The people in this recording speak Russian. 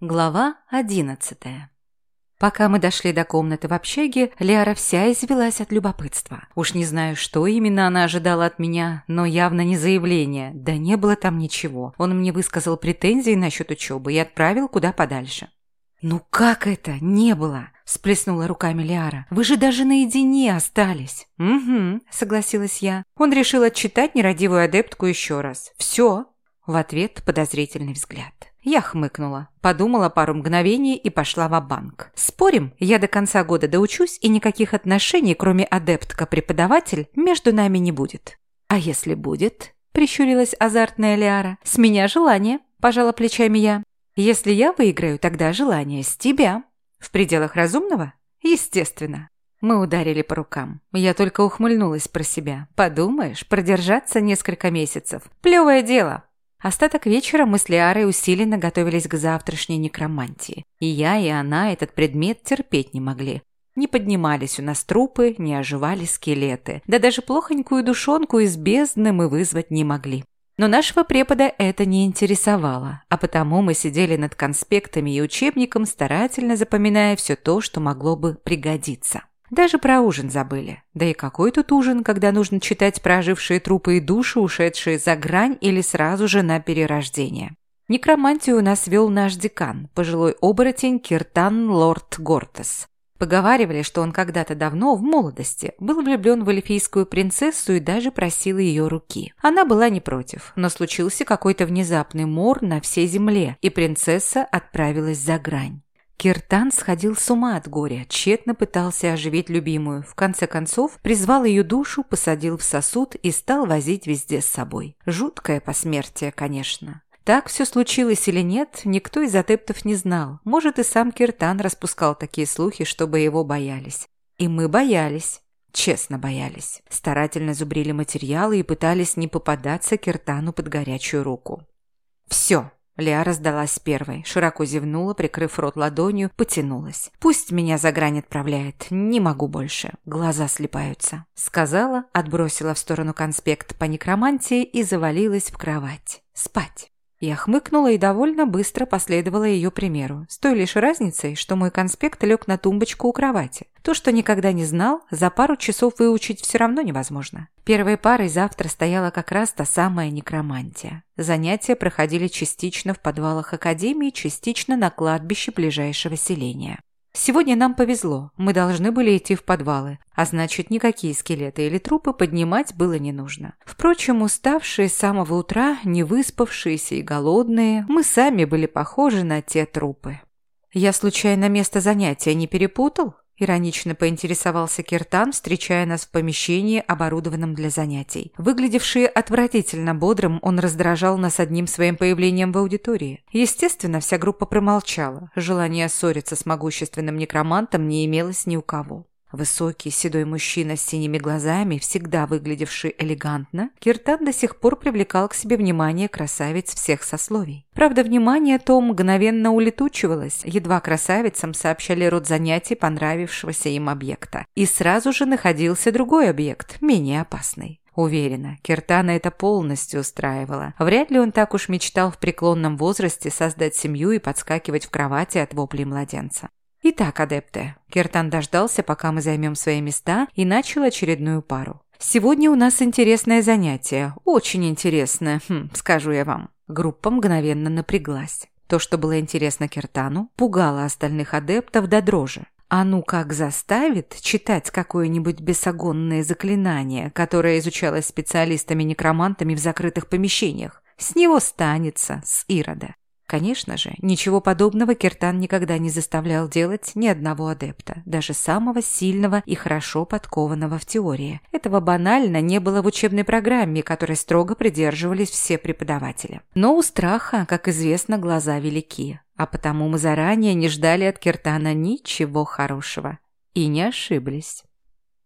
Глава одиннадцатая. Пока мы дошли до комнаты в общаге, Лиара вся извелась от любопытства. Уж не знаю, что именно она ожидала от меня, но явно не заявление. Да не было там ничего. Он мне высказал претензии насчет учебы и отправил куда подальше. «Ну как это? Не было!» – сплеснула руками Лиара. «Вы же даже наедине остались!» «Угу», – согласилась я. Он решил отчитать нерадивую адептку еще раз. «Все!» В ответ подозрительный взгляд. Я хмыкнула, подумала пару мгновений и пошла в банк Спорим, я до конца года доучусь, и никаких отношений, кроме адептка-преподаватель, между нами не будет. А если будет? Прищурилась азартная Лиара. С меня желание, пожала плечами я. Если я выиграю, тогда желание с тебя. В пределах разумного? Естественно. Мы ударили по рукам. Я только ухмыльнулась про себя. Подумаешь, продержаться несколько месяцев. Плевое дело. Остаток вечера мы с Лиарой усиленно готовились к завтрашней некромантии. И я, и она этот предмет терпеть не могли. Не поднимались у нас трупы, не оживали скелеты. Да даже плохонькую душонку из бездны мы вызвать не могли. Но нашего препода это не интересовало, а потому мы сидели над конспектами и учебником, старательно запоминая все то, что могло бы пригодиться. Даже про ужин забыли. Да и какой тут ужин, когда нужно читать про ожившие трупы и души, ушедшие за грань или сразу же на перерождение. Некромантию нас вел наш декан, пожилой оборотень Киртан Лорд Гортес. Поговаривали, что он когда-то давно, в молодости, был влюблен в эльфийскую принцессу и даже просил ее руки. Она была не против, но случился какой-то внезапный мор на всей земле, и принцесса отправилась за грань. Киртан сходил с ума от горя, тщетно пытался оживить любимую. В конце концов, призвал ее душу, посадил в сосуд и стал возить везде с собой. Жуткое посмертие, конечно. Так все случилось или нет, никто из адептов не знал. Может, и сам Киртан распускал такие слухи, чтобы его боялись. И мы боялись. Честно боялись. Старательно зубрили материалы и пытались не попадаться Киртану под горячую руку. «Все», Лиара сдалась первой, широко зевнула, прикрыв рот ладонью, потянулась. «Пусть меня за грань отправляет, не могу больше, глаза слепаются», сказала, отбросила в сторону конспект по некромантии и завалилась в кровать. «Спать». Я хмыкнула и довольно быстро последовала ее примеру, с той лишь разницей, что мой конспект лег на тумбочку у кровати. То, что никогда не знал, за пару часов выучить все равно невозможно. Первой парой завтра стояла как раз та самая некромантия. Занятия проходили частично в подвалах академии, частично на кладбище ближайшего селения. Сегодня нам повезло, мы должны были идти в подвалы, а значит, никакие скелеты или трупы поднимать было не нужно. Впрочем, уставшие с самого утра, не выспавшиеся и голодные, мы сами были похожи на те трупы. Я случайно место занятия не перепутал? Иронично поинтересовался Киртан, встречая нас в помещении, оборудованном для занятий. Выглядевший отвратительно бодрым, он раздражал нас одним своим появлением в аудитории. Естественно, вся группа промолчала. Желания ссориться с могущественным некромантом не имелось ни у кого. Высокий, седой мужчина с синими глазами, всегда выглядевший элегантно, Киртан до сих пор привлекал к себе внимание красавиц всех сословий. Правда, внимание то мгновенно улетучивалось, едва красавицам сообщали род занятий понравившегося им объекта. И сразу же находился другой объект, менее опасный. Уверена, Киртана это полностью устраивало. Вряд ли он так уж мечтал в преклонном возрасте создать семью и подскакивать в кровати от воплей младенца. Итак, адепты, Киртан дождался, пока мы займем свои места, и начал очередную пару. Сегодня у нас интересное занятие. Очень интересное, хм, скажу я вам. Группа мгновенно напряглась. То, что было интересно Киртану, пугало остальных адептов до дрожи. А ну как заставит читать какое-нибудь бесогонное заклинание, которое изучалось специалистами-некромантами в закрытых помещениях? С него станется, с Ирода. Конечно же, ничего подобного Киртан никогда не заставлял делать ни одного адепта, даже самого сильного и хорошо подкованного в теории. Этого банально не было в учебной программе, которой строго придерживались все преподаватели. Но у страха, как известно, глаза велики, а потому мы заранее не ждали от Киртана ничего хорошего. И не ошиблись.